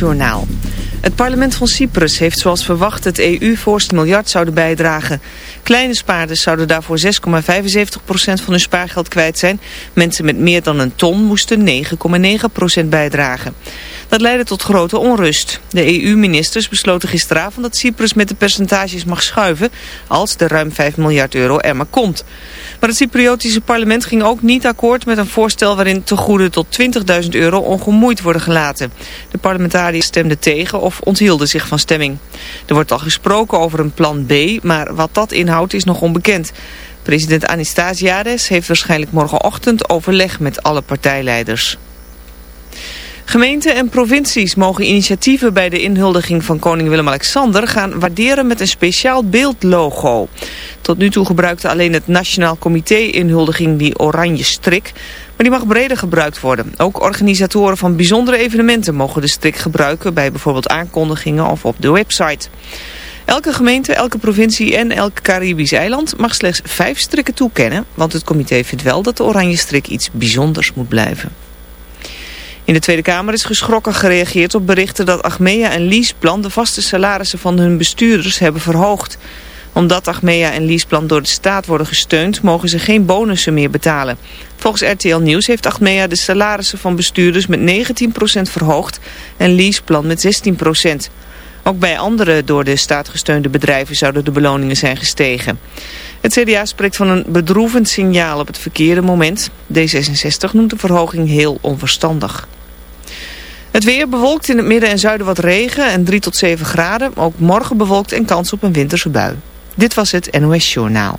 NOS-journaal. Het parlement van Cyprus heeft zoals verwacht het EU-voorst miljard zouden bijdragen. Kleine spaarders zouden daarvoor 6,75% van hun spaargeld kwijt zijn. Mensen met meer dan een ton moesten 9,9% bijdragen. Dat leidde tot grote onrust. De EU-ministers besloten gisteravond dat Cyprus met de percentages mag schuiven als de ruim 5 miljard euro er maar komt. Maar het Cypriotische parlement ging ook niet akkoord met een voorstel waarin tegoeden tot 20.000 euro ongemoeid worden gelaten. De parlementariërs stemden tegen of onthielden zich van stemming. Er wordt al gesproken over een plan B, maar wat dat inhoudt is nog onbekend. President Anastasiades heeft waarschijnlijk morgenochtend overleg met alle partijleiders. Gemeenten en provincies mogen initiatieven bij de inhuldiging van koning Willem-Alexander gaan waarderen met een speciaal beeldlogo. Tot nu toe gebruikte alleen het Nationaal Comité inhuldiging die oranje strik, maar die mag breder gebruikt worden. Ook organisatoren van bijzondere evenementen mogen de strik gebruiken bij bijvoorbeeld aankondigingen of op de website. Elke gemeente, elke provincie en elk Caribisch eiland mag slechts vijf strikken toekennen, want het comité vindt wel dat de oranje strik iets bijzonders moet blijven. In de Tweede Kamer is geschrokken gereageerd op berichten dat Achmea en Leaseplan de vaste salarissen van hun bestuurders hebben verhoogd. Omdat Achmea en Leaseplan door de staat worden gesteund, mogen ze geen bonussen meer betalen. Volgens RTL Nieuws heeft Achmea de salarissen van bestuurders met 19% verhoogd en Leaseplan met 16%. Ook bij andere door de staat gesteunde bedrijven zouden de beloningen zijn gestegen. Het CDA spreekt van een bedroevend signaal op het verkeerde moment. D66 noemt de verhoging heel onverstandig. Het weer bewolkt in het midden en zuiden wat regen en 3 tot 7 graden. Ook morgen bewolkt en kans op een winterse bui. Dit was het NOS Journaal.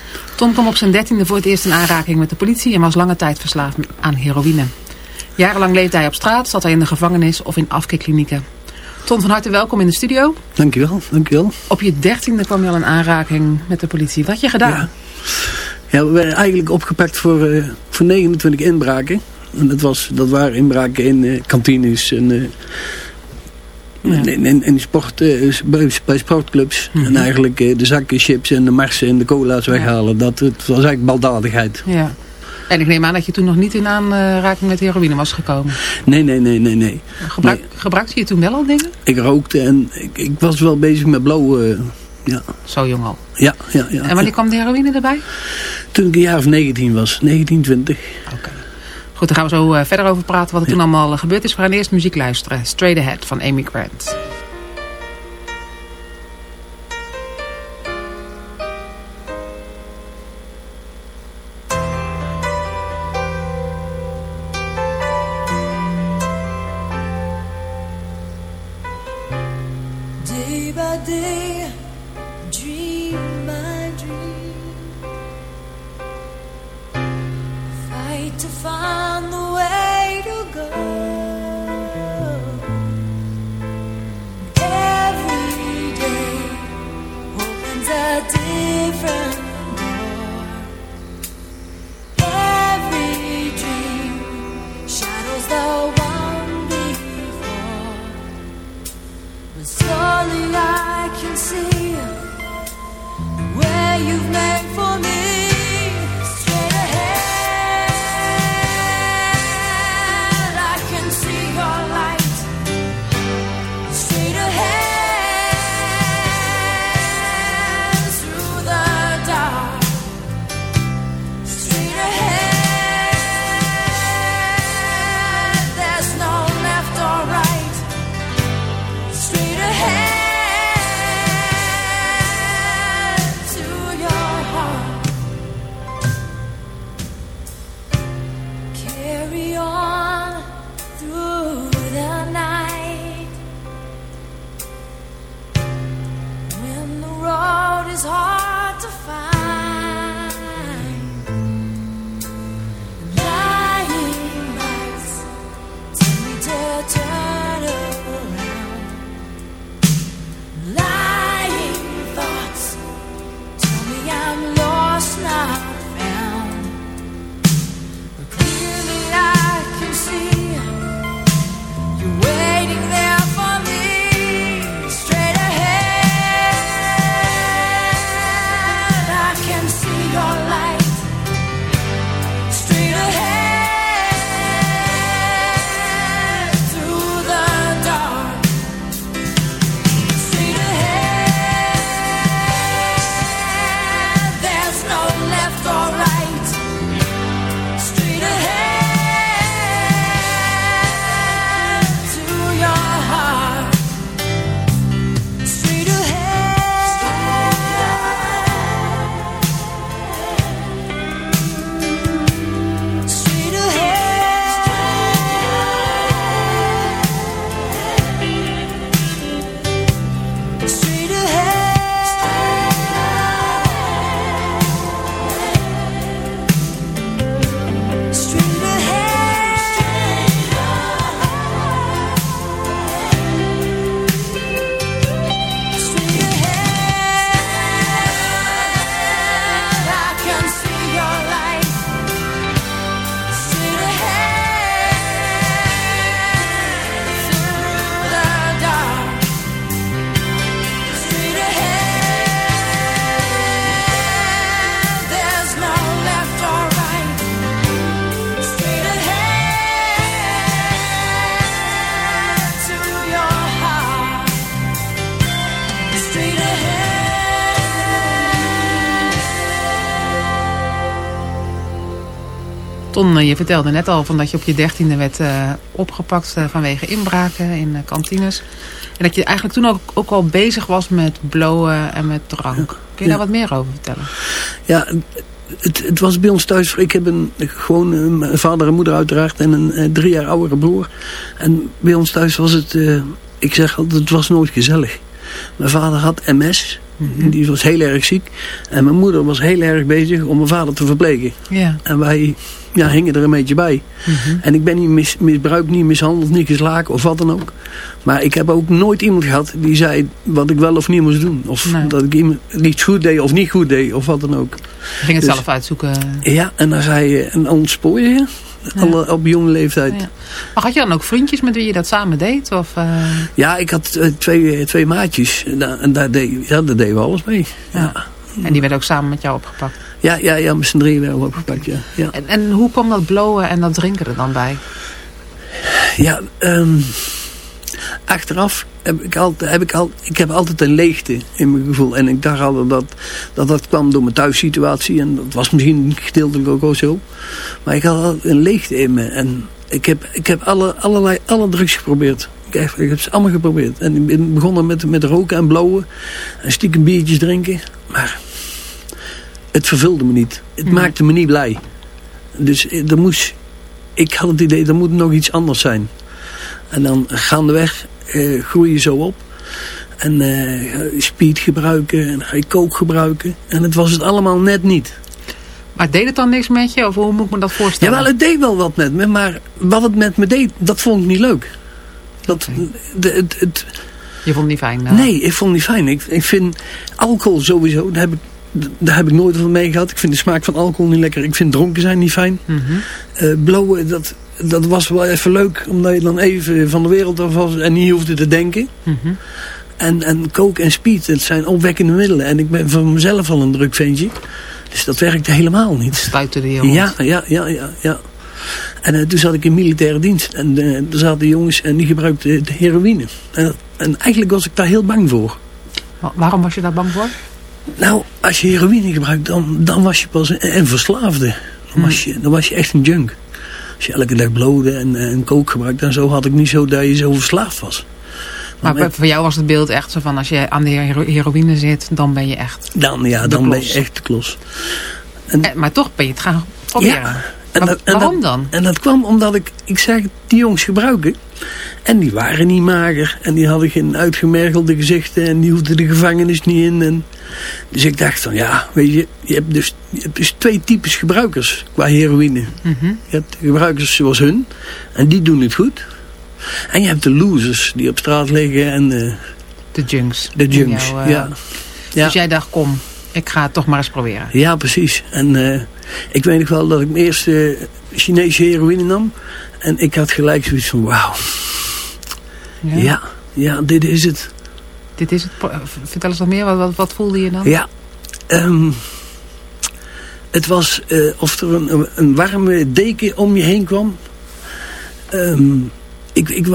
Tom kwam op zijn dertiende voor het eerst in aanraking met de politie en was lange tijd verslaafd aan heroïne. Jarenlang leefde hij op straat, zat hij in de gevangenis of in afkeerklinieken. Tom, van harte welkom in de studio. Dankjewel, dankjewel. Op je dertiende kwam je al in aanraking met de politie. Wat had je gedaan? Ja, ja we werden eigenlijk opgepakt voor, uh, voor 29 inbraken. En dat, was, dat waren inbraken in uh, kantines en... Uh, ja. In, in, sport, uh, bij sportclubs. Mm -hmm. En eigenlijk uh, de zakken chips en de marsen en de cola's weghalen. Dat, het was eigenlijk baldadigheid. Ja. En ik neem aan dat je toen nog niet in aanraking met heroïne was gekomen. Nee, nee, nee, nee. nee. Gebruik, nee. Gebruikte je toen wel al dingen? Ik rookte en ik, ik was wel bezig met blauw. Uh, ja. Zo jong al? Ja, ja, ja. En wanneer kwam de heroïne erbij? Toen ik een jaar of 19 was. 19, 20. Oké. Okay. Goed, daar gaan we zo uh, verder over praten wat er toen allemaal uh, gebeurd is. We gaan eerst muziek luisteren. Straight Ahead van Amy Grant. Find the way Ton, je vertelde net al van dat je op je dertiende werd uh, opgepakt uh, vanwege inbraken in uh, kantines. En dat je eigenlijk toen ook, ook al bezig was met blowen en met drank. Kun je ja. daar wat meer over vertellen? Ja, het, het, was bij ons thuis. Ik heb een, gewoon een vader en moeder uiteraard en een drie jaar oudere broer. En bij ons thuis was het, ik zeg altijd, het was nooit gezellig. Mijn vader had MS. Mm-hmm. Die was heel erg ziek. En mijn moeder was heel erg bezig om mijn vader te verplegen. Ja. En wij ja, hingen er een beetje bij. Mm-hmm. En ik ben niet mis, misbruikt, niet mishandeld, niet geslagen of wat dan ook. Maar ik heb ook nooit iemand gehad die zei wat ik wel of niet moest doen. Of nee. dat ik iemand iets goed deed of niet goed deed of wat dan ook. Je ging het Dus- zelf uitzoeken. Ja, en dan zei je, en ontspoor je op jonge leeftijd. Ja. Maar had je dan ook vriendjes met wie je dat samen deed? Of, uh... Ja, ik had uh, twee, uh, twee maatjes. En daar, deed, ja, daar deden we alles mee. Ja. En die werden ook samen met jou opgepakt? Ja, ja, ja met z'n drieën werden we opgepakt, ja. ja. En, en hoe kwam dat blowen en dat drinken er dan bij? Ja, um, achteraf heb ik, altijd, heb ik, al, ik heb altijd een leegte in mijn gevoel. En ik dacht altijd dat dat, dat kwam door mijn thuissituatie. En dat was misschien gedeeltelijk ook wel zo. Maar ik had altijd een leegte in me. En ik heb, ik heb alle, allerlei, alle drugs geprobeerd. Ik heb, ik heb ze allemaal geprobeerd. En ik ben begonnen met, met roken en blowen. En stiekem biertjes drinken. Maar het vervulde me niet. Het Mhm. maakte me niet blij. Dus er moest, ik had het idee, er moet nog iets anders zijn. En dan gaandeweg uh, groei je zo op. En uh, speed gebruiken en ga je kook gebruiken. En het was het allemaal net niet. Maar deed het dan niks met je? Of hoe moet ik me dat voorstellen? Jawel, het deed wel wat met me. Maar wat het met me deed, dat vond ik niet leuk. Dat, de, het, het, je vond het niet fijn? Nou. Nee, ik vond het niet fijn. Ik, ik vind alcohol sowieso, daar heb ik daar heb ik nooit van mee gehad. Ik vind de smaak van alcohol niet lekker. Ik vind dronken zijn niet fijn. Mm -hmm. uh, blowen, dat, dat was wel even leuk. Omdat je dan even van de wereld af was en niet hoefde te denken. Mm -hmm. en, en coke en speed, dat zijn opwekkende middelen. En ik ben van mezelf al een druk ventje. Dus dat werkte helemaal niet. Stuitte de jongens. Ja, ja, ja, ja. ja. En uh, toen zat ik in militaire dienst. En uh, er zaten jongens en die gebruikten de heroïne. En, en eigenlijk was ik daar heel bang voor. Waarom was je daar bang voor? Nou, als je heroïne gebruikt, dan, dan was je pas een, een verslaafde. Dan was, je, dan was je echt een junk. Als je elke dag blode en, en kook gebruikt en zo, had ik niet zo dat je zo verslaafd was. Maar, voor jou was het beeld echt zo van, als je aan de hero heroïne zit, dan ben je echt Dan, ja, dan ben je echt de klos. En, en, maar toch ben je het gaan proberen. Ja, en dat, en waarom dat, dan? En dat kwam omdat ik, ik zeg, die jongens gebruiken. En die waren niet mager. En die hadden geen uitgemergelde gezichten. En die hoefden de gevangenis niet in. En dus ik dacht van ja, weet je, je hebt dus, je hebt dus twee types gebruikers qua heroïne. Mm -hmm. Je hebt de gebruikers zoals hun. En die doen het goed. En je hebt de losers die op straat liggen. En uh, de junks. De junks, jou, uh, ja. Dus ja. jij dacht, kom, ik ga het toch maar eens proberen. Ja, precies. En uh, ik weet nog wel dat ik mijn eerste Chinese heroïne nam. En ik had gelijk zoiets van, wauw. Ja. ja, ja, dit is het. Dit is het. Vertel eens nog meer, wat, wat, wat voelde je dan? Ja, um, het was uh, of er een, een, warme deken om je heen kwam. Um, ik, ik,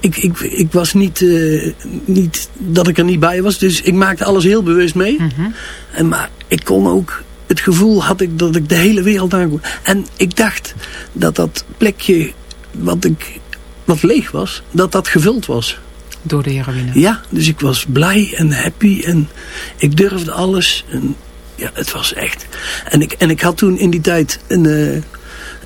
ik, ik, ik, was niet, uh, niet dat ik er niet bij was, dus ik maakte alles heel bewust mee. Mm -hmm. en, maar ik kon ook, het gevoel had ik dat ik de hele wereld aankom. En ik dacht dat dat plekje wat, ik, wat leeg was, dat dat gevuld was. Door de heroïne? Ja, dus ik was blij en happy en ik durfde alles. En ja, het was echt. En ik, en ik had toen in die tijd een, uh,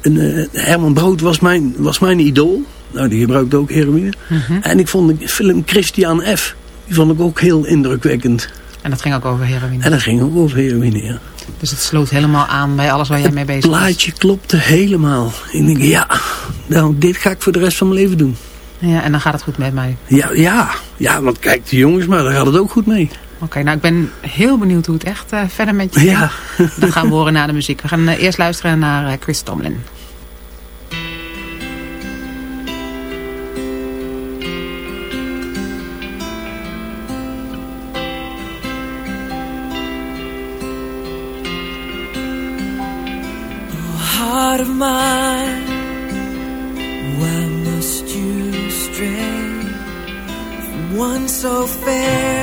een uh, Herman Brood was mijn, was mijn idool. Nou, die gebruikte ook heroïne. Mm -hmm. En ik vond de film Christian F. Die vond ik ook heel indrukwekkend. En dat ging ook over heroïne? En dat ging ook over heroïne, ja. Dus het sloot helemaal aan bij alles waar jij mee bezig was? Het plaatje klopte helemaal. Ik denk, ja, nou, dit ga ik voor de rest van mijn leven doen. Ja, en dan gaat het goed met mij? Ja, ja, ja want kijk, de jongens, maar daar gaat het ook goed mee. Oké, okay, nou ik ben heel benieuwd hoe het echt uh, verder met je gaat. Ja. Dan gaan we horen naar de muziek. We gaan uh, eerst luisteren naar uh, Chris Tomlin. So fair?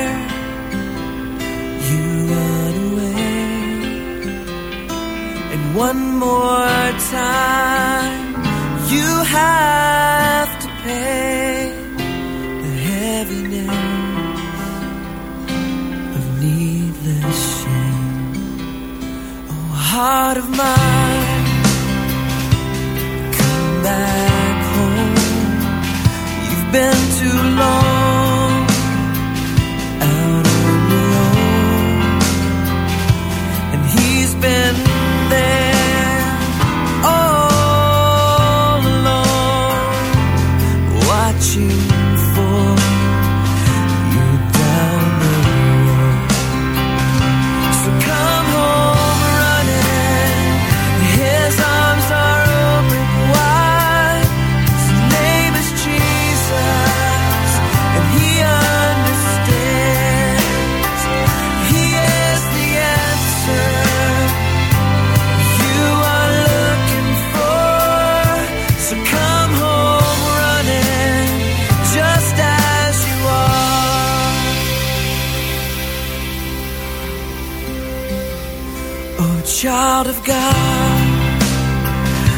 Child of God,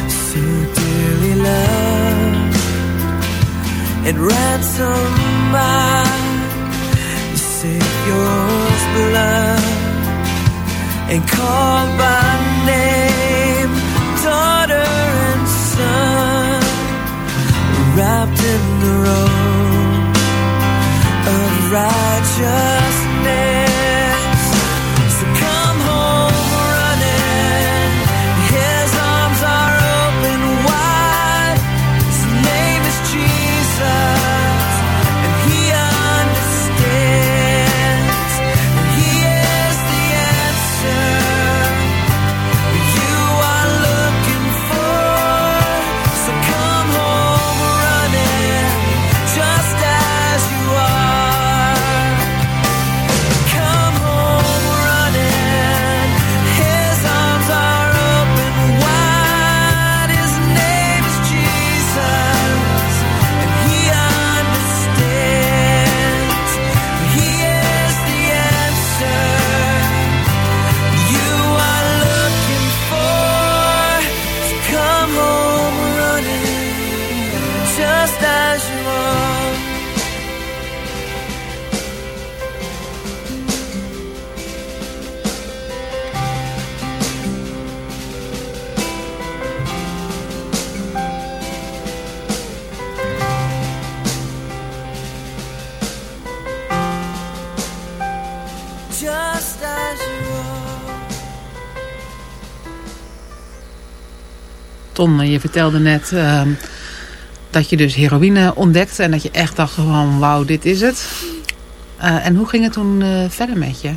so dearly loved and ransomed by the Savior's blood and called by name, daughter and son, wrapped in the robe of righteousness. Ton, je vertelde net ehm, dat je dus heroïne ontdekte en dat je echt dacht van wauw, dit is het. Eh, en hoe ging het toen eh, verder met je?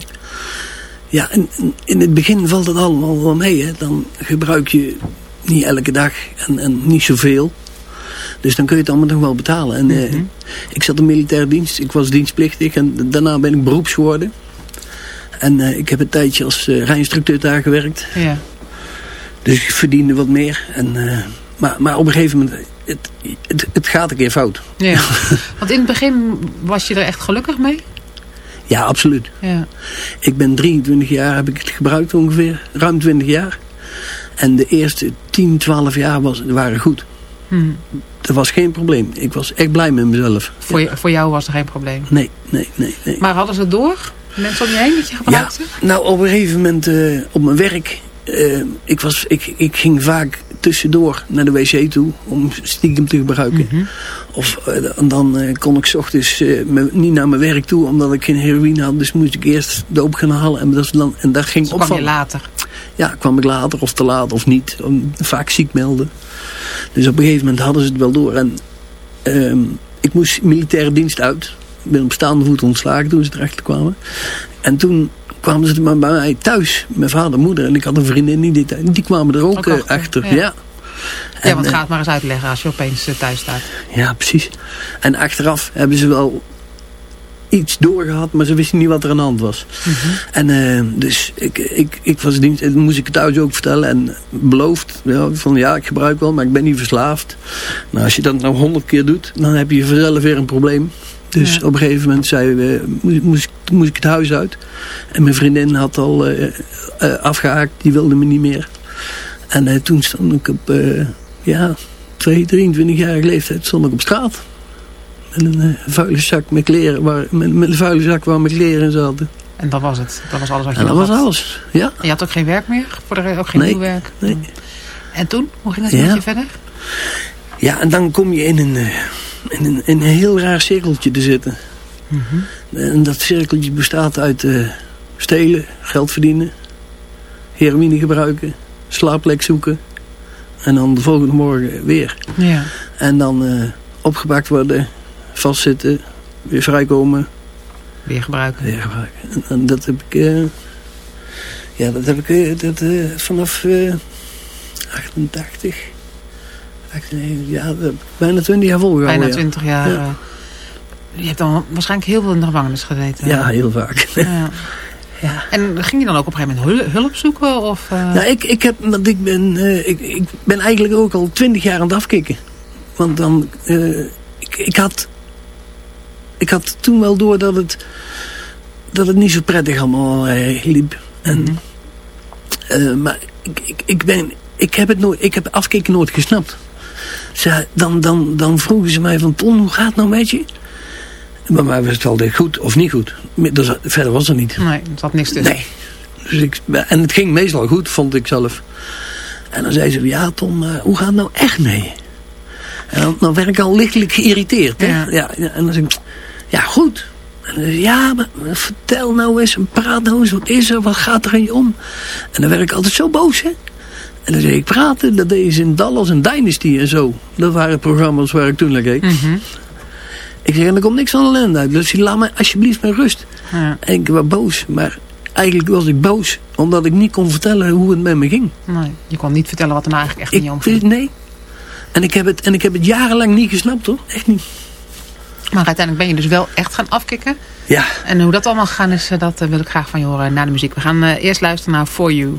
Ja, in, in het begin valt het allemaal wel mee. Hè. Dan gebruik je niet elke dag en, en niet zoveel. Dus dan kun je het allemaal nog wel betalen. En, eh, ik zat in militaire dienst, ik was dienstplichtig en daarna ben ik beroeps geworden. En eh, ik heb een tijdje als uh, rijinstructeur daar gewerkt. Ja. Dus ik verdiende wat meer. En, eh, maar, maar op een gegeven moment, het, het, het gaat een keer fout. Ja. Want in het begin was je er echt gelukkig mee? Ja, absoluut. Ja. Ik ben 23 jaar, heb ik het gebruikt ongeveer. Ruim 20 jaar. En de eerste 10, 12 jaar was, waren goed. Hmm. Er was geen probleem. Ik was echt blij met mezelf. Voor, voor jou was er geen probleem? Nee, nee, nee. nee. Maar hadden ze het door? Mensen om je heen dat je gebruikte? Ja, nou op een gegeven moment uh, op mijn werk. Uh, ik, was, ik, ik ging vaak tussendoor naar de wc toe om stiekem te gebruiken. Mhm. Mm -hmm. Of uh, en dan kon ik s ochtends me, niet naar mijn werk toe omdat ik geen heroïne had. Dus moest ik eerst de op gaan halen. En, dat, dan, en daar ging dus opvallen. kwam je later? Ja, kwam ik later of te laat of niet. Vaak ziek melden. Dus op een gegeven moment hadden ze het wel door. En um, ik moest militaire dienst uit. Ik ben op staande voet ontslagen toen ze erachter kwamen. En toen kwamen ze bij mij thuis. Mijn vader moeder. En ik had een vriendin die, dit, die kwamen er ook, ook achter. achter. Ja. Ja. ja, want ga het maar eens uitleggen als je opeens thuis staat. Ja, precies. En achteraf hebben ze wel iets doorgehad, maar ze wisten niet wat er aan de hand was. Mhm. Mm -hmm. En uh, dus ik, ik, ik was dienst, en moest ik het thuis ook vertellen en beloofd ja, van ja, ik gebruik wel, maar ik ben niet verslaafd. Nou, als je dat nou honderd keer doet, dan heb je vanzelf weer een probleem. Dus ja. op een gegeven moment zei we, moest, moest ik het huis uit. En mijn vriendin had al uh, uh, afgehaakt, die wilde me niet meer. En uh, toen stond ik op, ja, 2, 23 jarige leeftijd stond ik op straat. Met een vuile zak met kleren, waar, met, met, een vuile zak waar mijn kleren in zaten. En dat was het? Dat was alles wat je En dat was alles, ja. En je had ook geen werk meer? Voor de, ook geen Nee, nieuw werk? nee. En toen? Hoe ging het Ja. met je verder? Ja, en dan kom je in een, in een, in een heel raar cirkeltje te zitten. Mhm. En dat cirkeltje bestaat uit uh, stelen, geld verdienen, heroïne gebruiken, slaapplek zoeken. En dan de volgende morgen weer. Ja. En dan uh, opgepakt worden, vastzitten, weer vrijkomen. Weer gebruiken. Weer gebruiken. En, en dat heb ik, uh, ja, dat heb ik dat, vanaf 88, 98, ja, bijna 20 jaar volgehouden. Bijna 20 jaar. Ja. je hebt dan waarschijnlijk heel veel in de gevangenis gezeten. Ja, heel vaak. Ja. Ja. En ging je dan ook op een gegeven moment hulp zoeken? Of, uh... Nou, ik, ik, heb, want ik, ben, uh, ik, ik ben eigenlijk ook al twintig jaar aan het afkicken. Want dan, uh, ik, ik, had, ik had toen wel door dat het, dat het niet zo prettig allemaal liep. En, -hmm. maar ik, ik, ik, ben, ik, heb het nooit, ik heb afkicken nooit gesnapt. Ze, dan, dan, dan vroegen ze mij van, Ton, hoe gaat het nou met je? Bij mij was het wel goed of niet goed. Dus, verder was er niet. Nee, er zat niks tussen. Nee. Dus ik, en het ging meestal goed, vond ik zelf. En dan zei ze, ja Tom, uh, hoe gaat het nou echt mee? En dan, dan werd ik al lichtelijk geïrriteerd. Hè? Ja. Ja, en dan zei ik, ja goed. En dan zei, ja, maar vertel nou eens, praat nou eens, wat is er, wat gaat er aan je om? En dan werd ik altijd zo boos, hè. En dan zei ik, praten, dat deed ze in Dallas en Dynasty en zo. Dat waren programma's waar ik toen naar keek. Mm -hmm. Ik zeg, er komt niks van ellende uit. Dus laat me alsjeblieft met rust. Ja. En ik was boos. Maar eigenlijk was ik boos. Omdat ik niet kon vertellen hoe het met me ging. Nee, je kon niet vertellen wat er nou eigenlijk echt ik, je omging. Nee. En ik, heb het, en ik heb het jarenlang niet gesnapt hoor. Echt niet. Maar uiteindelijk ben je dus wel echt gaan afkicken. Ja. En hoe dat allemaal gegaan is, dat wil ik graag van je horen na de muziek. We gaan uh, eerst luisteren naar For You.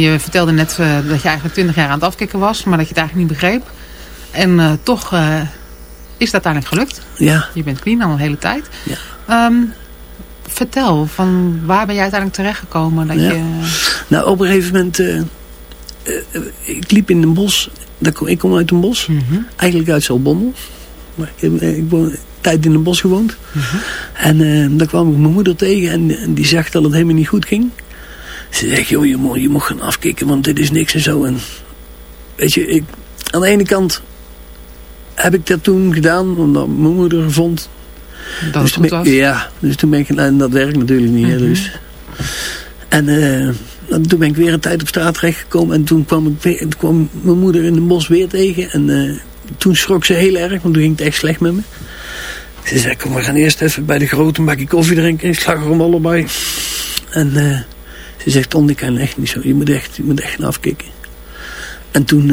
Je vertelde net dat je eigenlijk 20 jaar aan het afkicken was, maar dat je het eigenlijk niet begreep. En toch is dat uiteindelijk gelukt. Ja. Je bent clean al een hele tijd. Ja. Ehm, vertel, van waar ben jij uiteindelijk terechtgekomen? Dat ja. je... Nou, op een gegeven moment... Uh, uh, ik liep in een bos. Ik kom uit een bos. Mm -hmm. Eigenlijk uit Zalbommel. Maar ik heb ik een tijd in een bos gewoond. Mm -hmm. En uh, daar kwam ik mijn moeder tegen. En, en, die zag dat het helemaal niet goed ging. Ze zegt, joh, je moet, je moet gaan afkicken. Want dit is niks en zo. En weet je, ik, aan de ene kant heb ik dat toen gedaan. Omdat mijn moeder vond dat dus het goed was? Ja, dus toen ben ik, en dat werkt natuurlijk niet. Mm -hmm. dus. En uh, toen ben ik weer een tijd op straat terechtgekomen. En toen kwam, ik weer, kwam mijn moeder in het bos weer tegen. En uh, toen schrok ze heel erg, want toen ging het echt slecht met me. Ze zei, kom, we gaan eerst even bij de grote een bakje koffie drinken. Ik slag er om allebei. En uh, ze zegt, Ton, ik kan echt niet zo. Je moet echt, je moet echt gaan afkicken. En toen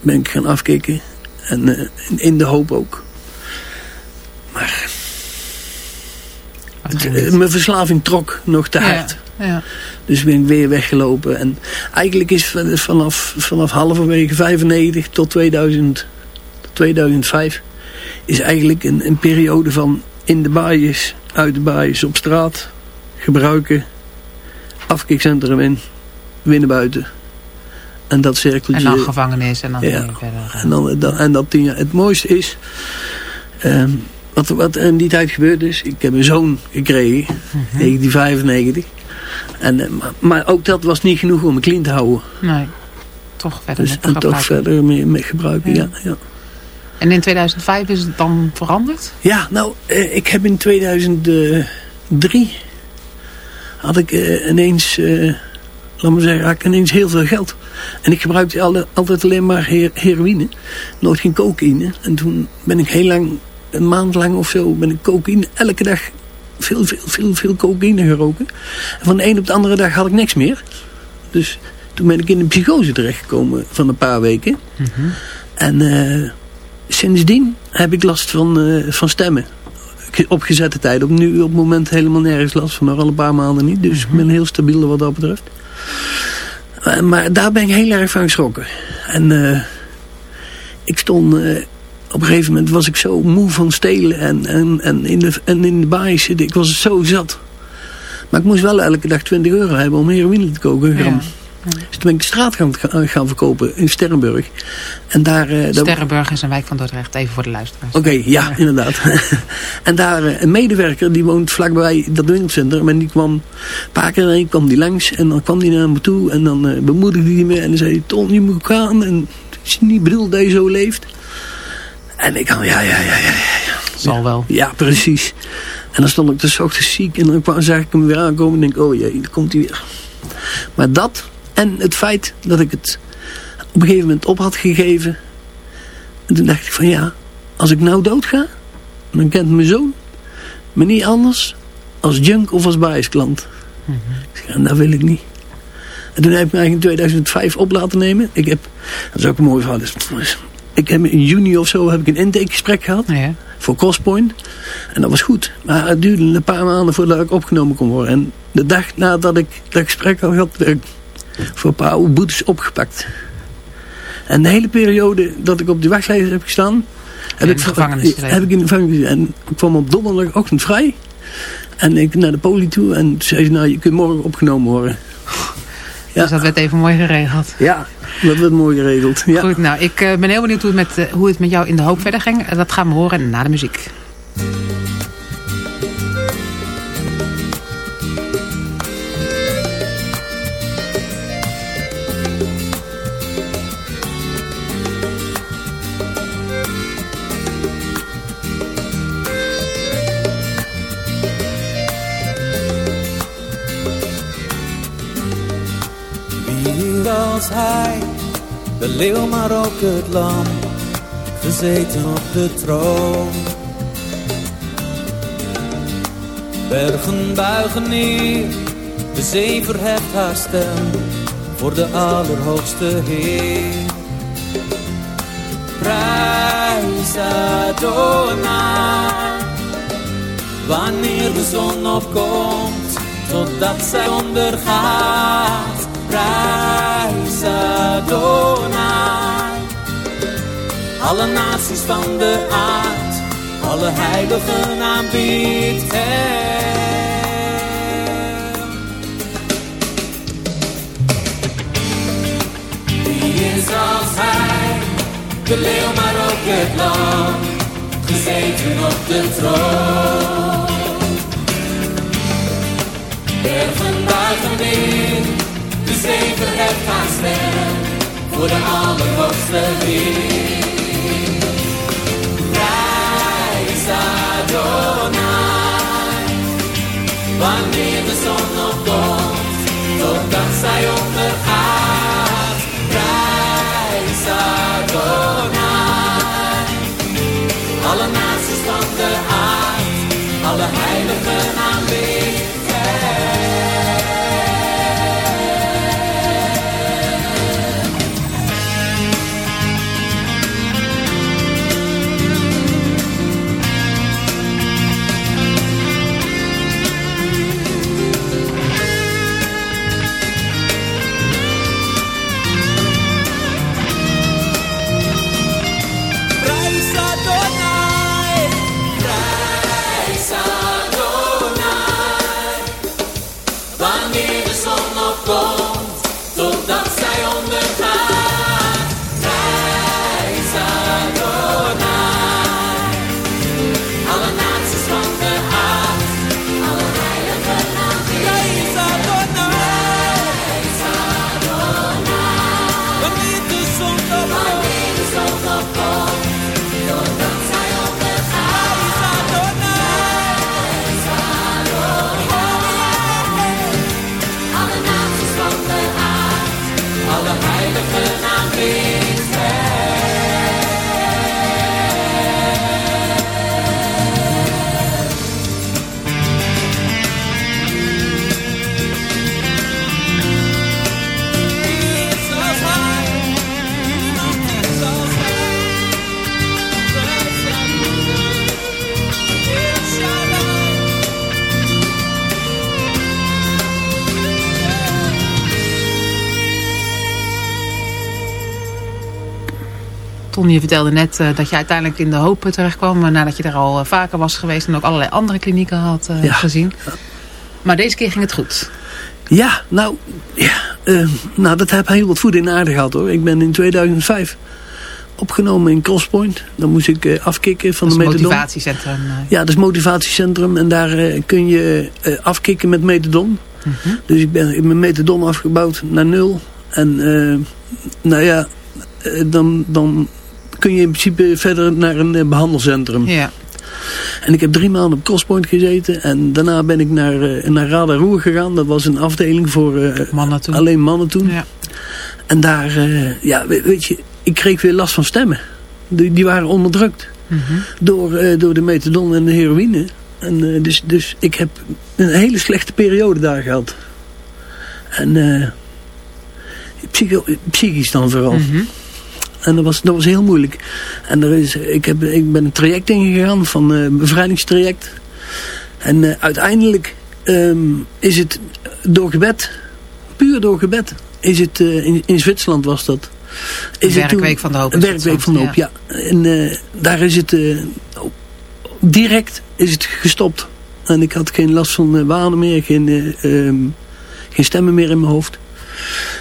ben ik gaan afkicken. En in, in de hoop ook. Maar het, mijn verslaving trok nog te hard. Ja, ja. Dus ben ik weer weggelopen. En eigenlijk is vanaf, vanaf halverwege 95 tot 2000, 2005... is eigenlijk een, een periode van in de baaiers, uit de baaiers, op straat... gebruiken, afkikcentrum in, winnen buiten... En dat cirkeltje... En dan gevangenis en dan ja, verder. En, dan, dan, en dat tien jaar. Het mooiste is... Um, wat, wat in die tijd gebeurd is... Ik heb een zoon gekregen. Mhm. Mm -hmm. 1995. En, maar, maar, ook dat was niet genoeg om me clean te houden. Nee. Toch verder dus, En toch verder mee, mee gebruiken, ja. ja. Ja, En in 2005 is het dan veranderd? Ja, nou, eh, ik heb in 2003... had ik eh, ineens... Uh, laat maar zeggen, had ik ineens heel veel geld. En ik gebruikte alle, altijd alleen maar her, heroïne. Nooit geen cocaïne. En toen ben ik heel lang, een maand lang of zo, ben ik cocaïne elke dag veel, veel, veel, veel cocaïne geroken. En van de een op de andere dag had ik niks meer. Dus toen ben ik in een psychose terechtgekomen van een paar weken. Mm -hmm. En uh, sindsdien heb ik last van, van stemmen. Opgezette tijd. Op nu op het moment helemaal nergens last van. Maar al een paar maanden niet. Dus ik ben heel stabiel wat dat betreft. Uh, maar daar ben ik heel erg van geschrokken. En uh, ik stond... Uh, op een gegeven moment was ik zo moe van stelen. En, en, en in de, en in de baai zitten. Ik was zo zat. Maar ik moest wel elke dag 20 euro hebben om heroïne te koken. Een gram. Ja. Dus toen ben ik de straat gaan, gaan verkopen in Sterrenburg. En daar, uh, Sterrenburg is een wijk van Dordrecht, even voor de luisteraars. Oké, okay, ja, ja, inderdaad. en daar uh, een medewerker, die woont vlakbij dat winkelcentrum. En die kwam een paar keer heen, kwam die langs. En dan kwam die naar me toe. En dan uh, bemoedigde hij me. En dan zei hij, Ton, je moet gaan. En het is niet bedoeld dat je zo leeft. En ik kan, ja, ja, ja, ja. ja. Zal wel. Ja, precies. En dan stond ik de ochtends ziek. En dan kwam, zag ik hem weer aankomen. En denk oh jee, dan komt hij weer. Maar dat... En het feit dat ik het op een gegeven moment op had gegeven. En toen dacht ik van ja, als ik nou dood ga, dan kent mijn zoon me niet anders als junk of als biasklant. Mm -hmm. En dat wil ik niet. En toen heb ik me eigenlijk in 2005 op laten nemen. Ik heb, dat is ook een mooi verhaal. Dus, ik heb in juni of zo heb ik een intakegesprek gehad. Ja. Voor Crosspoint. En dat was goed. Maar het duurde een paar maanden voordat ik opgenomen kon worden. En de dag nadat ik dat gesprek had gehad, ik voor een paar oude boetes opgepakt. En de hele periode dat ik op die wachtlijst heb gestaan... Heb ik, heb ik in de gevangenis En ik kwam op donderdagochtend vrij. En ik naar de poli toe. En zei ze, nou, je kunt morgen opgenomen worden. Ja. Dus dat werd even mooi geregeld. Ja, dat werd mooi geregeld. Ja. Goed, nou, ik uh, ben heel benieuwd hoe het, met, uh, hoe het met jou in de hoop verder ging. Dat gaan we horen na de muziek. Hij, de leeuw maar ook het lam, gezeten op de troon. Bergen buigen neer, de zee verheft haar stem voor de Allerhoogste Heer. Prijs Adonai, wanneer de zon opkomt, totdat zij ondergaat Prijs Alle naties van de aard, alle heiligen aanbiedt hem. Wie is als hij, de leeuw maar ook het lam, gezeten op de troon. Bergen buigen in, zeven het gaan staan voor de allerhoogste Heer. Prijs Adonai, wanneer de zon opkomt, totdat zij ondergaat. Prijs Adonai, alle naties van de aard, alle heiligen aanbidden. Vertelde net eh, dat je uiteindelijk in de hoop terecht kwam. Maar nadat je daar al eh, vaker was geweest en ook allerlei andere klinieken had eh, Ja. gezien. Maar deze keer ging het goed. Ja, nou, ja, eh, nou, dat heb heel wat voet in de aarde gehad hoor. Ik ben in 2005 opgenomen in Crosspoint. Dan moest ik eh, afkicken van Dat de is een methadon. motivatiecentrum. eh. Ja, dat is motivatiecentrum en daar eh, kun je eh, afkicken met methadon. Mhm. Dus ik ben, ik ben methadon afgebouwd naar nul. En eh, nou ja, eh, dan, dan kun je in principe verder naar een eh, behandelcentrum. Ja. En ik heb drie maanden op Crosspoint gezeten. En daarna ben ik naar, eh naar Rada Roer gegaan. Dat was een afdeling voor eh, Mannen toen. alleen mannen toen. Ja. En daar, ja, we- weet je, ik kreeg weer last van stemmen. Die, die waren onderdrukt Mhm. door, door de methadon en de heroïne. En, dus, dus ik heb een hele slechte periode daar gehad. En psycho, psychisch dan vooral. Mhm. En dat was, dat was heel moeilijk. En er is, ik, heb, ik ben een traject ingegaan van eh, een bevrijdingstraject. En eh, uiteindelijk ehm, is het door gebed, puur door gebed, is het, eh, in, in Zwitserland was dat. Is toen- werkweek van de hoop werkweek van de hoop, ja. En daar is het, direct is het gestopt. En ik had geen last van uh, wanen meer, geen, uh, um, geen stemmen meer in mijn hoofd.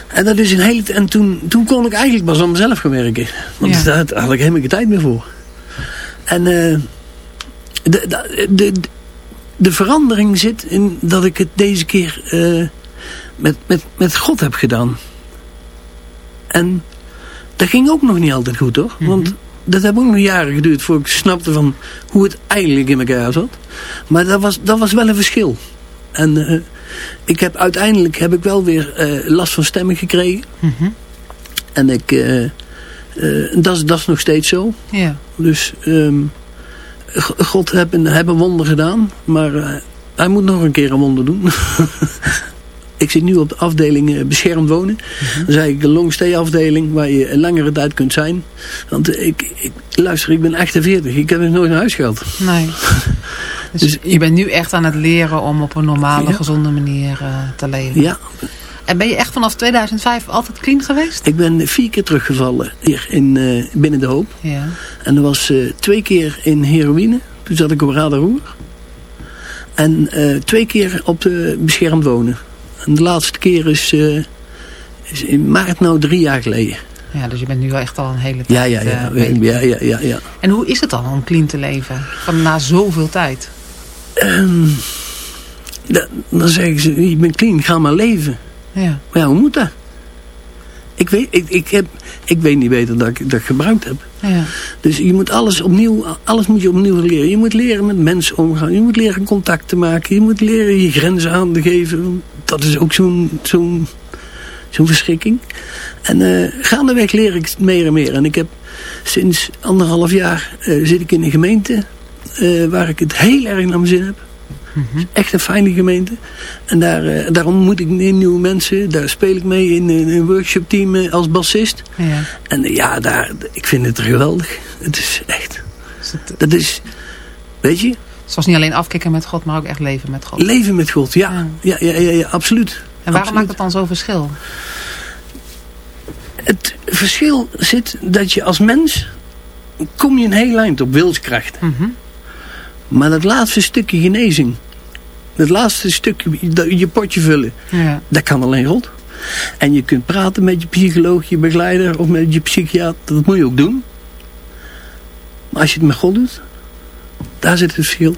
En, dat is een hele, en toen, toen kon ik eigenlijk pas aan mezelf gaan werken. Want ja. daar had ik helemaal geen tijd meer voor. En uh, de, de, de, de verandering zit in dat ik het deze keer uh, met, met, met God heb gedaan. En dat ging ook nog niet altijd goed hoor. Mm -hmm. Want dat heeft ook nog jaren geduurd voordat ik snapte van hoe het eigenlijk in elkaar zat. Maar dat was, dat was wel een verschil. En uh, ik heb uiteindelijk heb ik wel weer uh, last van stemmen gekregen. Mm -hmm. En ik, uh, dat, dat is nog steeds zo. Ja. Dus um, God heeft een, heb een wonder gedaan. Maar hij moet nog een keer een wonder doen. ik zit nu op de afdeling beschermd wonen. Mm -hmm. Dat is eigenlijk een longstay afdeling waar je een langere tijd kunt zijn. Want ik, ik luister, ik ben 48. Ik heb nog nooit een huis gehad. Nee. Dus, dus, je bent nu echt aan het leren om op een normale, ja. gezonde manier uh, te leven. Ja. En ben je echt vanaf 2005 altijd clean geweest? Ik ben vier keer teruggevallen hier in, uh, binnen de hoop. Ja. En dat was uh, twee keer in heroïne. Toen zat ik op Radaroer. En twee keer op de beschermd wonen. En de laatste keer is, is in maart nou drie jaar geleden. Ja, dus je bent nu wel echt al een hele tijd... Ja, ja, ja. ja, ja, ja, ja. En hoe is het dan om clean te leven? Van na zoveel tijd? Um, dan zeggen ze, je bent clean, ga maar leven. Ja. Maar ja, hoe moet dat? Ik weet, ik, ik, heb, ik weet niet beter dat ik dat gebruikt heb. Ja. Dus je moet alles opnieuw, alles moet je opnieuw leren. Je moet leren met mensen omgaan. Je moet leren contact te maken. Je moet leren je grenzen aan te geven. Dat is ook zo'n zo'n zo'n verschrikking. En uh, gaandeweg leer ik meer en meer. En ik heb sinds anderhalf jaar uh, zit ik in een gemeente uh, waar ik het heel erg naar mijn zin heb. Mm -hmm. Echt een fijne gemeente. En daar, uh, daar ontmoet ik nieuwe mensen. Daar speel ik mee in, in een workshopteam uh, als bassist. Ja. En uh, ja, daar, ik vind het geweldig. Het is echt... Is het, dat is... Weet je? Was niet alleen afkicken met God, maar ook echt leven met God. Leven met God, ja. Ja, ja, ja, ja, ja absoluut. En waarom absoluut. maakt het dan zo'n verschil? Het verschil zit dat je als mens... kom je een heel eind op wilskracht. Mm -hmm. Maar dat laatste stukje genezing, dat laatste stukje je potje vullen, ja. dat kan alleen God. En je kunt praten met je psycholoog, je begeleider of met je psychiater, dat moet je ook doen. Maar als je het met God doet, daar zit het verschil.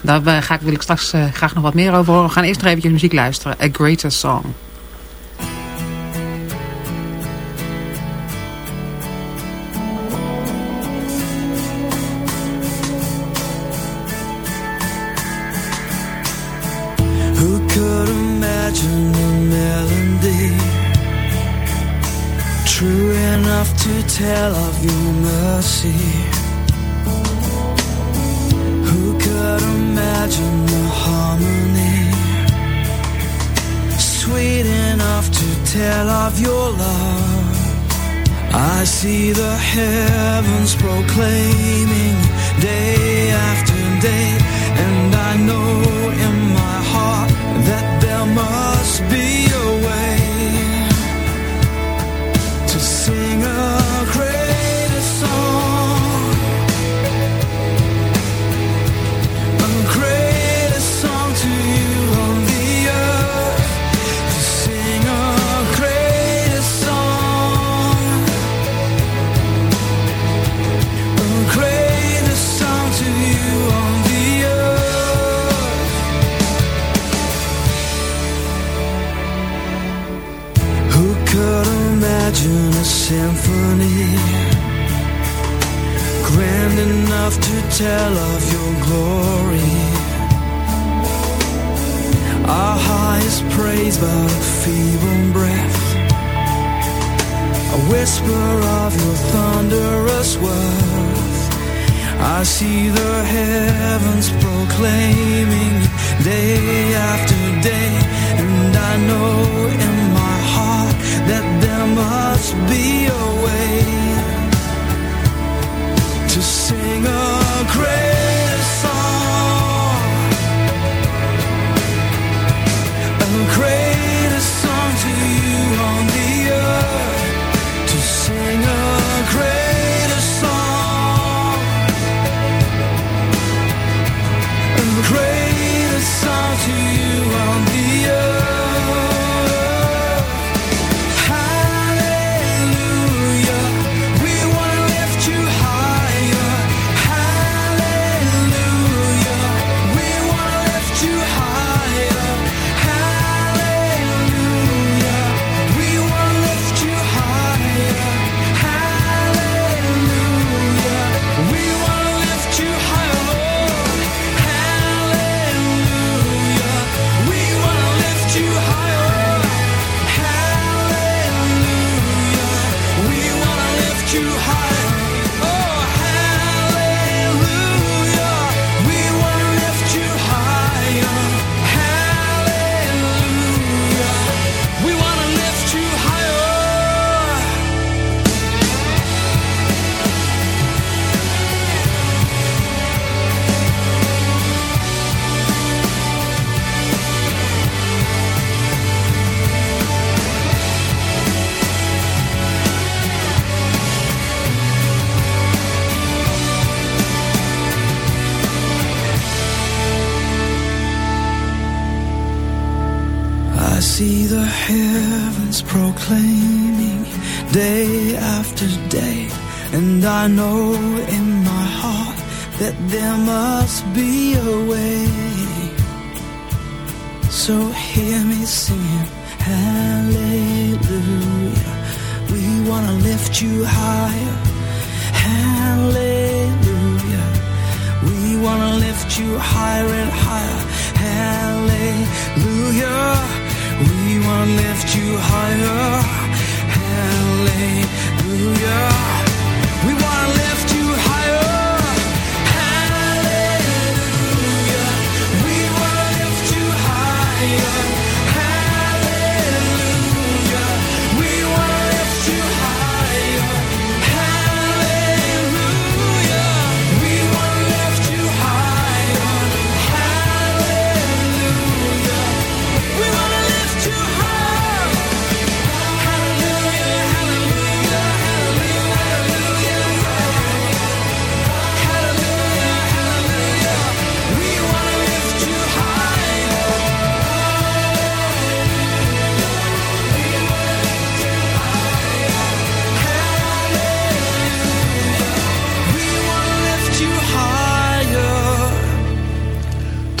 Daar ga ik, wil ik straks uh, graag nog wat meer over horen. We gaan eerst nog even muziek luisteren. A Greater Song. Must be a way. So hear me singing, Hallelujah. We want to lift you higher, Hallelujah. We want to lift you higher and higher, Hallelujah. We want to lift you higher, Hallelujah. the end.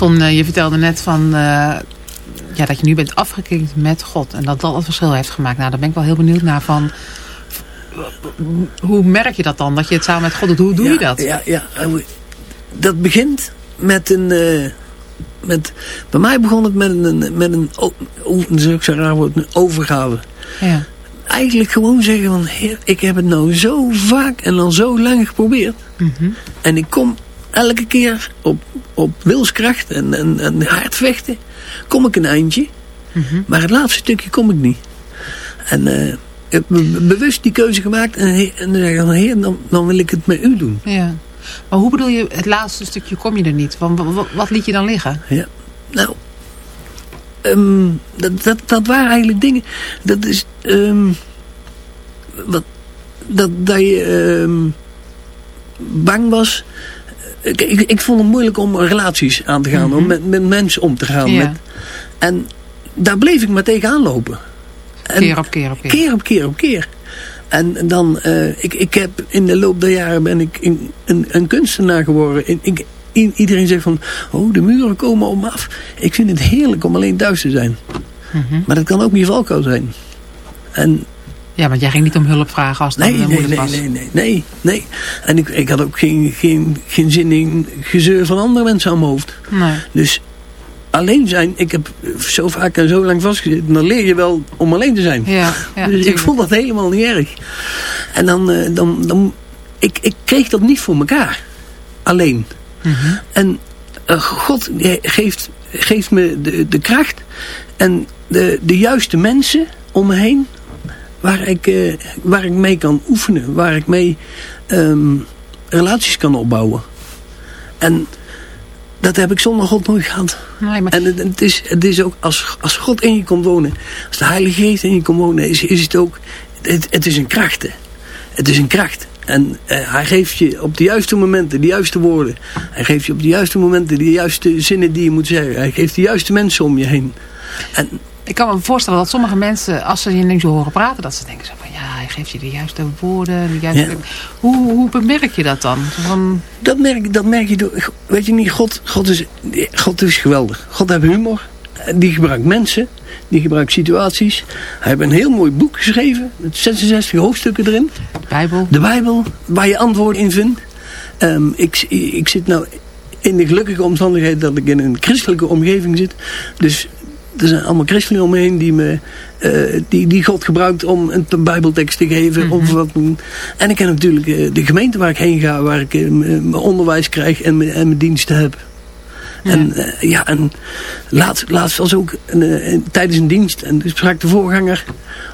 Ton, eh, je vertelde net van, eh, ja, dat je nu bent afgekikt met God. En dat dat het verschil heeft gemaakt. Nou, daar ben ik wel heel benieuwd naar van... Hoe merk je dat dan? Dat je het samen met God doet. Hoe doe je dat? Ja, ja, dat begint met een... eh, met, bij mij begon het met een, met een, o- o- een, zo- zo raar woord, een overgave. Ja. Eigenlijk gewoon zeggen van, heer, ik heb het nou zo vaak en al zo lang geprobeerd. Mhm. En ik kom elke keer op, op wilskracht en, en, en hard vechten, kom ik een eindje. Mhm. Maar het laatste stukje kom ik niet. En eh, ik heb be- bewust die keuze gemaakt en, en dan zeg ik van, heer, dan, dan wil ik het met u doen. Ja. Maar hoe bedoel je, het laatste stukje kom je er niet? Van, wa- wa- wat liet je dan liggen? Ja, nou, ehm, dat, dat, dat waren eigenlijk dingen, dat is, ehm, wat, dat, dat je ehm, bang was. Ik, ik, ik vond het moeilijk om relaties aan te gaan, Mhm. om met, met mensen om te gaan. Ja. Met, en daar bleef ik maar tegenaan lopen. En Keer op keer op keer. keer op keer op keer. En dan, eh, ik, ik heb in de loop der jaren ben ik een, een, een kunstenaar geworden. En ik, iedereen zegt van, oh de muren komen om me af. Ik vind het heerlijk om alleen thuis te zijn. Mhm. Maar dat kan ook je valkuil zijn. En Ja, want jij ging niet om hulp vragen als het nee, moeilijk nee, was. nee, nee, nee, nee. En ik, ik had ook geen, geen, geen zin in gezeur van andere mensen aan mijn hoofd. Nee. Dus alleen zijn, ik heb zo vaak en zo lang vastgezeten. Dan leer je wel om alleen te zijn. Ja, ja, dus ik vond dat helemaal niet erg. En dan, eh, dan, dan ik, ik kreeg dat niet voor elkaar. Alleen. Mhm. En eh, God geeft, geeft me de, de kracht en de, de juiste mensen om me heen waar ik, eh, waar ik mee kan oefenen, waar ik mee ehm, relaties kan opbouwen. En dat heb ik zonder God nooit gehad. Nee, maar En het, het is, het is ook, als, als God in je komt wonen, als de Heilige Geest in je komt wonen, is, is het ook, het, het is een kracht. hè. Het is een kracht. En eh, hij geeft je op de juiste momenten de juiste woorden. Hij geeft je op de juiste momenten de juiste zinnen die je moet zeggen. Hij geeft de juiste mensen om je heen. En ik kan me voorstellen dat sommige mensen, als ze je zo horen praten, dat ze denken zo van, ja, hij geeft je de juiste woorden. De juiste... Ja. Hoe, hoe bemerk je dat dan? Van, dat merk, dat merk je door, weet je niet, God, God, is, God is geweldig. God heeft humor. Die gebruikt mensen. Die gebruikt situaties. Hij heeft een heel mooi boek geschreven. Met 66 hoofdstukken erin. Bijbel. De Bijbel, waar je antwoorden in vindt. Ehm, ik, ik zit nou in de gelukkige omstandigheid dat ik in een christelijke omgeving zit. Dus er zijn allemaal christenen omheen die, me, eh, die, die God gebruikt om een bijbeltekst te geven. Mhm. of wat, en ik ken natuurlijk eh, de gemeente waar ik heen ga, waar ik eh, mijn onderwijs krijg en mijn, en mijn diensten heb. En eh, ja, en laatst, laatst was ook eh, tijdens een dienst, en dus sprak de voorganger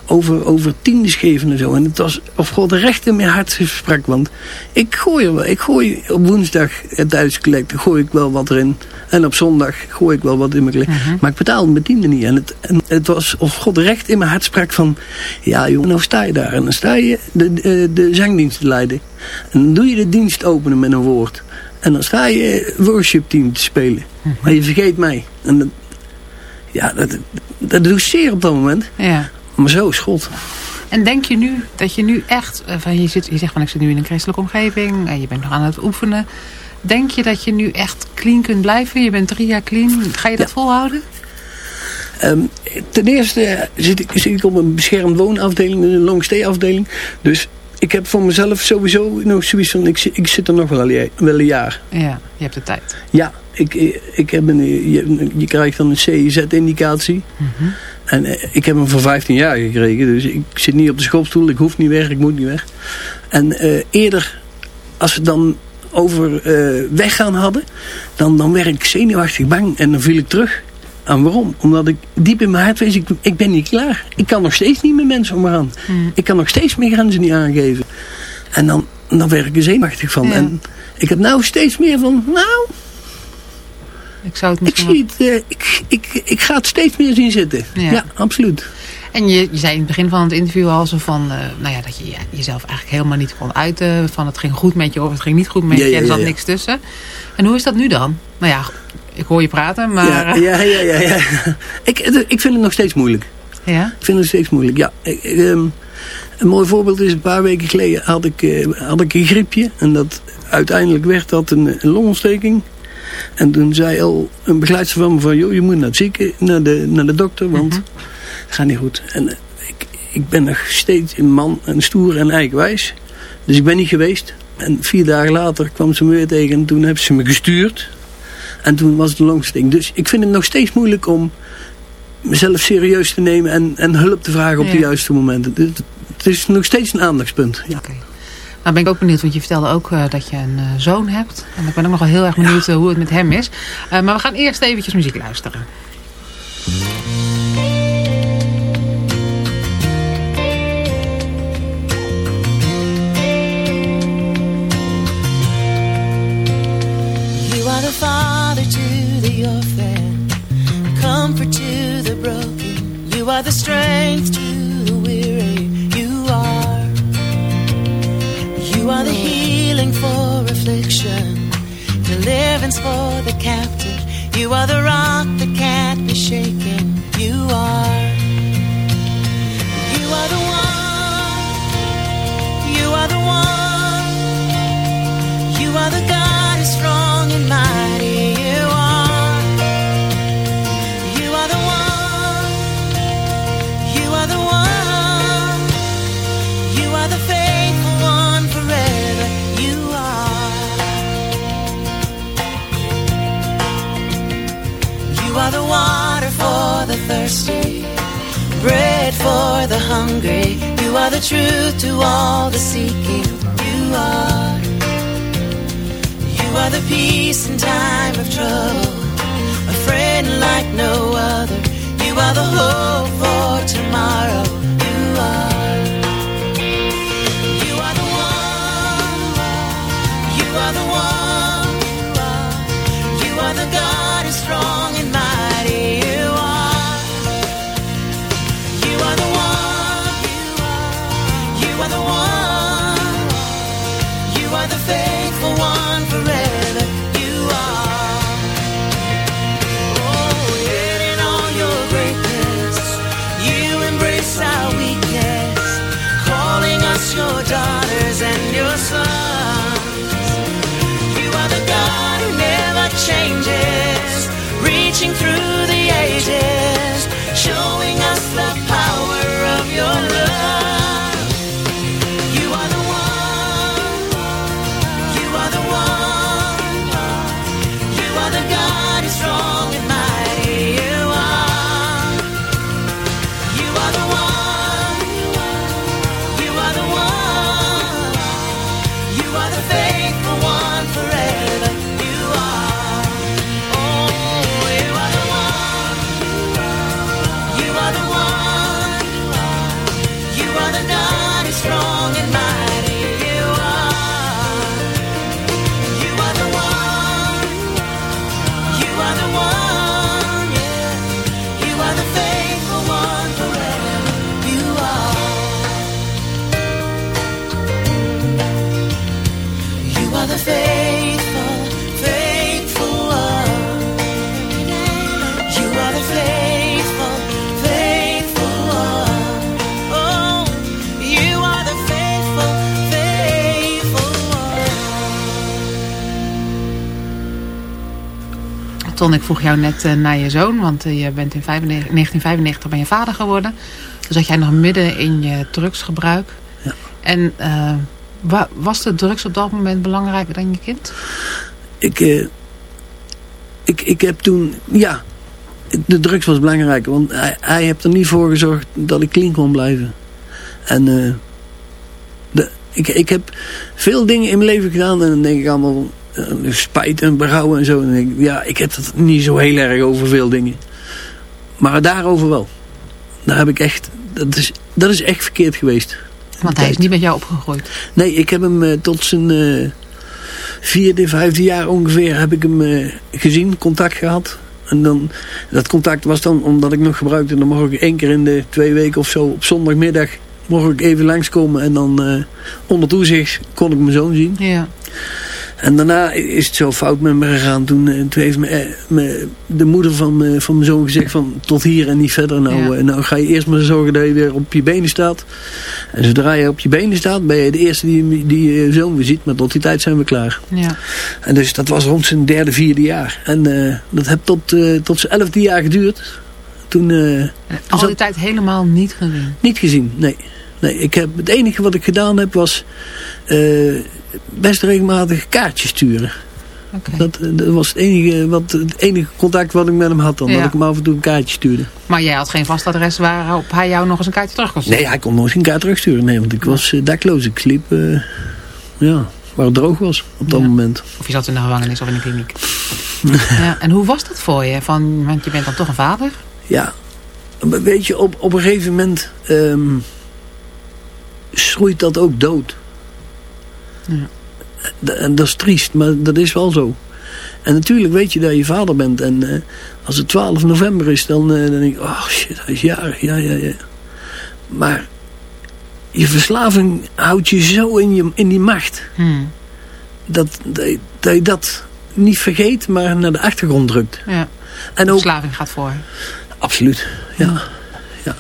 over, over tiendes geven en zo. En het was of God recht in mijn hart sprak. Want ik gooi er wel, ik gooi op woensdag eh, tijdens de collecte gooi ik wel wat erin. En op zondag gooi ik wel wat in mijn collecte. Maar ik betaalde mijn tiende niet. En het, en het was of God recht in mijn hart sprak van, ja jongen, nou sta je daar. En dan sta je de, de, de zangdienst te leiden. En dan doe je de dienst openen met een woord. En dan sta je worship team te spelen. Maar je vergeet mij. En dat, Ja, dat, dat doet zeer op dat moment. Ja. Maar zo is God. En denk je nu dat je nu echt, eh, van je, zit, je zegt van ik zit nu in een christelijke omgeving en je bent nog aan het oefenen. Denk je dat je nu echt clean kunt blijven? Je bent drie jaar clean. Ga je dat volhouden? Um, ten eerste zit ik, zit ik op een beschermd woonafdeling, een long afdeling. Dus ik heb voor mezelf sowieso nog zoiets van, ik, ik zit er nog wel een, wel een jaar. Ja, je hebt de tijd. Ja, ik, ik heb een, je, je krijgt dan een CIZ-indicatie. Mm -hmm. En eh, ik heb hem voor 15 jaar gekregen. Dus ik zit niet op de schopstoel, ik hoef niet weg, ik moet niet weg. En uh, eerder, als we dan over uh, weggaan hadden, dan, dan werd ik zenuwachtig bang en dan viel ik terug. En waarom? Omdat ik diep in mijn hart weet, ik, ik ben niet klaar. Ik kan nog steeds niet met mensen omgaan. Mm. Ik kan nog steeds mijn grenzen niet aangeven. En dan, dan werd ik er zenuwachtig van. Ja. En ik heb nou steeds meer van, nou... Ik, zou het ik, zie het, uh, ik, ik, ik ga het steeds meer zien zitten. Ja, ja absoluut. En je, je zei in het begin van het interview al zo van, uh, nou ja, dat je jezelf eigenlijk helemaal niet kon uiten. Van het ging goed met je of het ging niet goed met je. Ja, ja, en er zat niks tussen. En hoe is dat nu dan? Nou ja, ik hoor je praten, maar... Ja, ja, ja. ja, ja. ik, ik vind het nog steeds moeilijk. Ja? Ik vind het steeds moeilijk, ja. Ik, um, een mooi voorbeeld is, een paar weken geleden had ik, uh, had ik een griepje. En dat, uiteindelijk werd dat een, een longontsteking. En toen zei al een begeleidster van me van... joh, je moet naar het zieken, naar de, naar de dokter, want uh -huh. het gaat niet goed. En uh, ik, ik ben nog steeds een man en stoer en eigenwijs. Dus ik ben niet geweest. En vier dagen later kwam ze me weer tegen en toen hebben ze me gestuurd. En toen was het de longsteking. Dus ik vind het nog steeds moeilijk om mezelf serieus te nemen en, en hulp te vragen op ja. de juiste momenten. Het, het, is nog steeds een aandachtspunt. Ja. Okay. Nou ben ik ook benieuwd, want je vertelde ook uh, dat je een uh, zoon hebt. En ik ben ook nog wel heel erg benieuwd ja. uh, hoe het met hem is. maar we gaan eerst eventjes muziek luisteren. You are the father to the orphan, comfort to the broken. You are the strength to the weary. You are. You are the healing for affliction, deliverance for the captive. You are the rock that can't be shaken. You are. You are the one. You are the one. You are the God hungry. You are the truth to all the seeking. You are. You are the peace in time of trouble, a friend like no other. You are the hope for tomorrow. tears and your songs. You are the God who never changes, reaching through the ages. Show Ton, ik vroeg jou net naar je zoon, want je bent in 1995 ben je vader geworden. Dus zat jij nog midden in je drugsgebruik. Ja. En was de drugs op dat moment belangrijker dan je kind? Ik, ik, ik heb toen, ja, de drugs was belangrijk. Want hij, hij heeft er niet voor gezorgd dat ik clean kon blijven. En de, ik, ik heb veel dingen in mijn leven gedaan. En dan denk ik allemaal spijt en berouw en zo. En ik, ja, ik heb het niet zo heel erg over veel dingen. Maar daarover wel. Daar heb ik echt, dat is, dat is echt verkeerd geweest. Want hij is niet met jou opgegroeid? Nee, ik heb hem uh, tot zijn vierde, vijfde jaar ongeveer heb ik hem gezien, contact gehad. En dan, dat contact was dan, omdat ik nog gebruikte, dan mocht ik één keer in de twee weken of zo op zondagmiddag mocht ik even langskomen en dan onder toezicht kon ik mijn zoon zien. Ja. En daarna is het zo fout met me gegaan. Toen, eh, toen heeft me, eh, me, de moeder van, van mijn zoon gezegd van tot hier en niet verder. Nou, ja. nou ga je eerst maar zorgen dat je weer op je benen staat. En zodra je op je benen staat ben je de eerste die, die je zoon weer ziet. Maar tot die tijd zijn we klaar. Ja. En dus dat was rond zijn derde, vierde jaar. En uh, dat heeft tot, uh, tot zijn elfde jaar geduurd. Toen, uh, Al die tijd helemaal niet gezien? Niet gezien, nee. Nee, ik heb, het enige wat ik gedaan heb was uh, best regelmatig kaartjes sturen. Okay. Dat, dat, was het enige, wat, het enige contact wat ik met hem had dan. Ja. Dat ik hem af en toe een kaartje stuurde. Maar jij had geen vast adres waarop hij jou nog eens een kaartje terug kon sturen? Nee, hij kon nog eens een kaart terugsturen. Nee, want ik was uh, dakloos. Ik sliep, uh, ja, waar het droog was op dat ja. moment. Of je zat in de gevangenis of in de kliniek. ja, en hoe was dat voor je? Van, want je bent dan toch een vader? Ja, weet je, op, op een gegeven moment... Um, schroeit dat ook dood. Ja. En dat is triest, maar dat is wel zo. En natuurlijk weet je dat je vader bent. En uh, als het 12 november is, dan, uh, dan denk ik... Oh shit, hij is jarig. Ja, ja, ja. Maar je verslaving houdt je zo in, je, in die macht. Hmm. Dat, dat, dat je dat niet vergeet, maar naar de achtergrond drukt. Ja. En ook, verslaving gaat voor. Absoluut, ja. ja.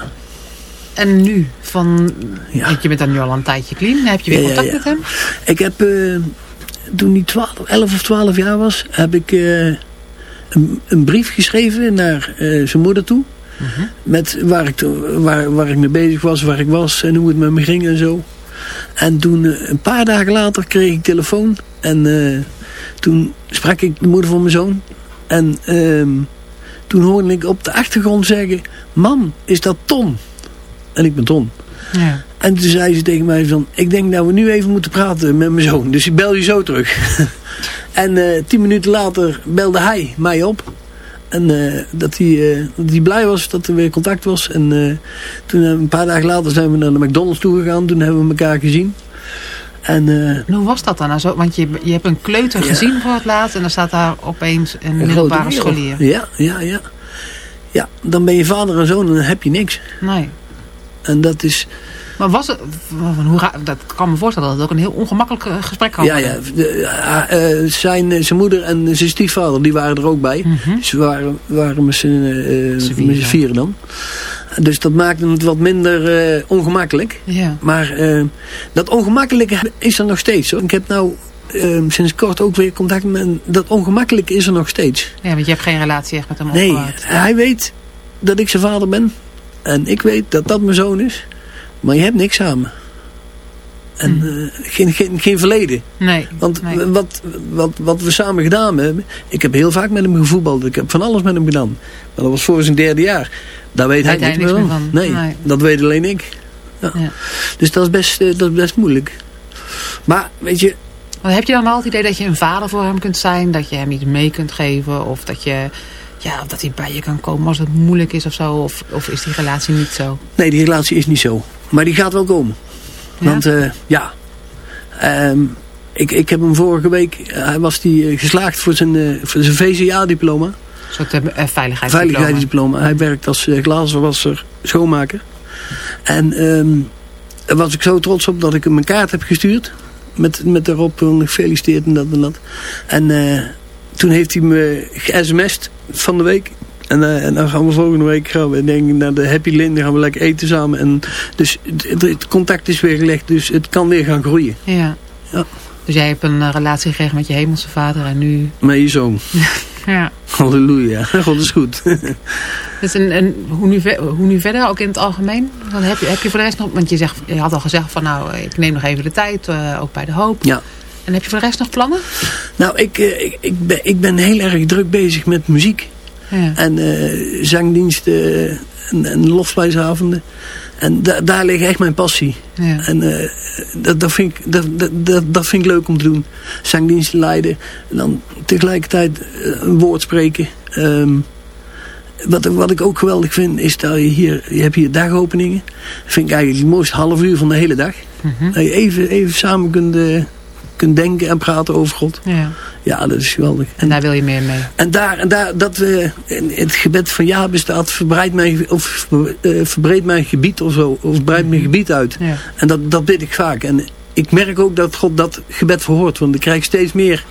En nu? Van, ja. Want je bent dan nu al een tijdje clean. Heb je weer ja, contact ja. met hem? Ik heb, uh, toen hij 12, 11 of 12 jaar was, heb ik uh, een, een, brief geschreven naar uh, zijn moeder toe. -huh. Met waar ik, waar, waar ik mee bezig was, waar ik was en hoe het met me ging en zo. En toen, een paar dagen later, kreeg ik telefoon. En toen sprak ik de moeder van mijn zoon. En toen hoorde ik op de achtergrond zeggen... Mam, is dat Tom? En ik ben Ton. Ja. En toen zei ze tegen mij van... Ik denk dat we nu even moeten praten met mijn zoon. Dus ik bel je zo terug. en uh, tien minuten later belde hij mij op. En uh, dat, hij, uh, dat hij blij was dat er weer contact was. En toen een paar dagen later zijn we naar de McDonald's toe gegaan. Toen hebben we elkaar gezien. En, hoe was dat dan? Nou, zo, want je, je hebt een kleuter ja. gezien voor het laatst. En dan staat daar opeens een, een middelbare scholier. Ja, ja, ja. Ja, dan ben je vader en zoon en dan heb je niks. Nee. En dat is... Maar was het, hoe, dat kan me voorstellen dat het ook een heel ongemakkelijk gesprek kan ja, Ja, de, uh, zijn, zijn moeder en zijn stiefvader, die waren er ook bij. Mm -hmm. Ze waren, waren met z'n uh, vieren dan. Dus dat maakte het wat minder uh, ongemakkelijk. Ja. Maar dat ongemakkelijke is er nog steeds. Hoor. Ik heb nou uh, sinds kort ook weer contact met... Dat ongemakkelijke is er nog steeds. Ja, want je hebt geen relatie echt met hem Nee, hij weet dat ik zijn vader ben. En ik weet dat dat mijn zoon is. Maar je hebt niks samen. En uh, geen, geen, geen verleden. Nee. Want nee. Wat, wat, wat we samen gedaan hebben... Ik heb heel vaak met hem gevoetbald. Ik heb van alles met hem gedaan. Maar dat was voor zijn derde jaar. Daar weet hij, hij niks meer meer van. van. Nee, Nee. dat weet alleen ik. Ja. Ja. Dus dat is, best, uh, dat is best moeilijk. Maar weet je... Maar heb je dan wel het idee dat je een vader voor hem kunt zijn? Dat je hem iets mee kunt geven? Of dat, je, ja, dat hij bij je kan komen als het moeilijk is of zo? Of, of is die relatie niet zo? Nee, die relatie is niet zo. Maar die gaat wel komen. Ja? Want uh, ja... Um, ik, ik heb hem vorige week... Hij was die uh, geslaagd voor zijn, voor zijn VCA-diploma. Een soort uh, veiligheidsdiploma. Veiligheidsdiploma. Hij werkt als uh, glazenwasser, schoonmaker. En um, daar was ik zo trots op dat ik hem een kaart heb gestuurd. Met, met daarop gefeliciteerd en dat en dat. En uh, toen heeft hij me ge-sms'd van de week. En, uh, en, dan gaan we volgende week gaan we, denk ik, naar de Happy Lin. Dan gaan we lekker eten samen. En dus het, het, contact is weer gelegd. Dus het kan weer gaan groeien. Ja. ja. Dus jij hebt een uh, relatie gekregen met je hemelse vader en nu... Met je zoon. Ja. Halleluja. God is goed. dus en, en hoe, nu, hoe nu verder, ook in het algemeen? Dan heb, je, heb je voor de rest nog... Want je, zegt, je had al gezegd van nou, ik neem nog even de tijd, uh, ook bij de hoop. Ja. En heb je voor de rest nog plannen? Nou, ik, uh, ik, ik, ben, ik ben heel erg druk bezig met muziek. Ja. En uh, zangdiensten en, en lofprijsavonden. En da daar ligt echt mijn passie. Ja. En uh, dat, dat, vind ik, dat, dat, dat vind ik leuk om te doen. Zangdiensten leiden. En dan tegelijkertijd een woord spreken. Um, wat, wat ik ook geweldig vind is dat je hier, je hebt hier dagopeningen. Dat vind ik eigenlijk het mooiste half uur van de hele dag. Mm -hmm. Dat je even, even samen kunt, uh, kunt denken en praten over God. Ja. Ja, dat is geweldig. En, en daar wil je meer mee? En daar, en daar dat we in het gebed van ja bestaat, verbreidt mijn, of, uh, verbreed mijn gebied of zo, of breidt mijn gebied uit. Ja. En dat, dat bid ik vaak. En ik merk ook dat God dat gebed verhoort, want ik krijg steeds meer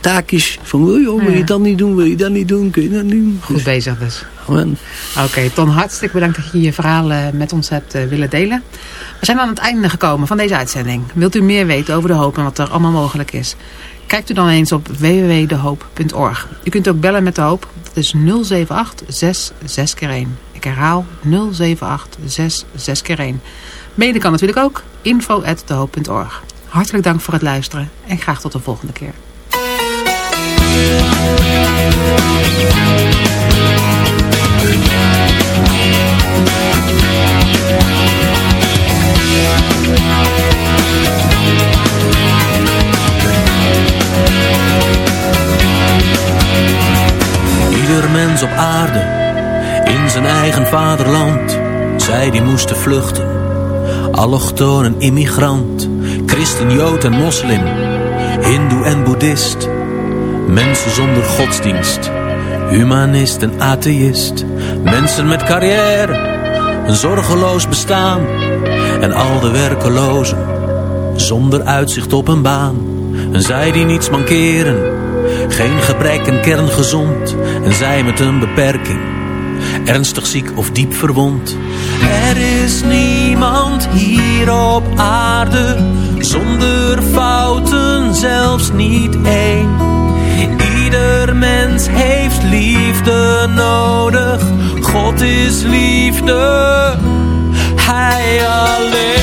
taakjes van wil je, wil je dat niet doen, wil je dat niet doen, kun je dat niet doen. Goed bezig dus. Oké, okay, Ton, hartstikke bedankt dat je je verhaal uh, met ons hebt uh, willen delen. We zijn aan het einde gekomen van deze uitzending. Wilt u meer weten over de hoop en wat er allemaal mogelijk is? Kijkt u dan eens op www.dehoop.org. U kunt ook bellen met de hoop. Dat is 078 66 keer 1. Ik herhaal 078 66 keer 1. Mailen kan natuurlijk ook info.dehoop.org. Hartelijk dank voor het luisteren en graag tot de volgende keer. Vluchten. Allochtoon en immigrant, christen, jood en moslim, hindoe en boeddhist. Mensen zonder godsdienst, humanist en atheïst. Mensen met carrière, een zorgeloos bestaan. En al de werkelozen, zonder uitzicht op een baan. En zij die niets mankeren, geen gebrek en kerngezond. En zij met een beperking, ernstig ziek of diep verwond. Er is niemand hier op aarde, zonder fouten, zelfs niet één. Ieder mens heeft liefde nodig. God is liefde, Hij alleen.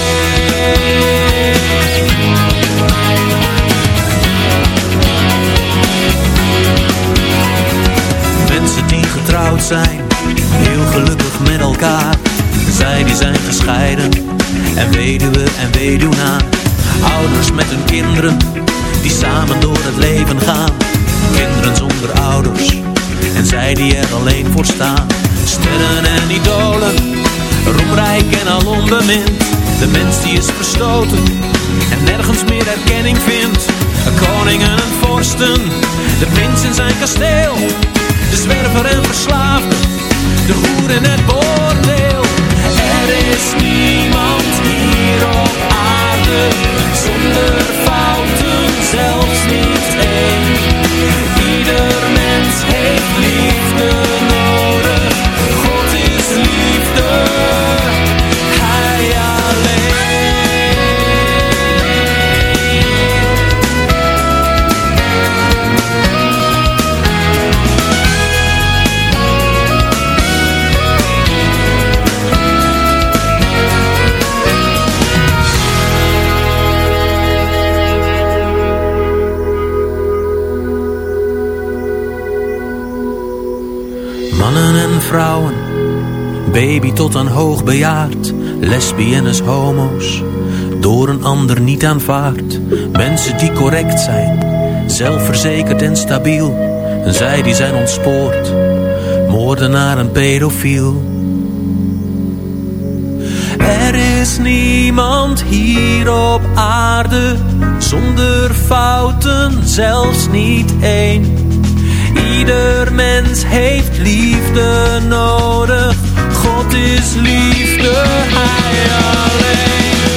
Mensen die getrouwd zijn, heel gelukkig met elkaar. Zij die zijn gescheiden, en weduwe en weduwnaar. Ouders met hun kinderen, die samen door het leven gaan. Kinderen zonder ouders en zij die er alleen voor staan. Sterren en idolen, roemrijk en al onbemind. De mens die is verstoten en nergens meer erkenning vindt. Koningen en vorsten, de prins in zijn kasteel. De zwerver en verslaafde, de hoer in het bordeel. Er is niemand hier op aarde zonder zelfs niet één. Ieder mens heeft tot aan hoogbejaard, lesbiennes, homo's, door een ander niet aanvaard. Mensen die correct zijn, zelfverzekerd en stabiel, en zij die zijn ontspoord, moordenaar en pedofiel. Er is niemand hier op aarde zonder fouten, zelfs niet één. Ieder mens heeft liefde nodig. God is liefde, Hij alleen.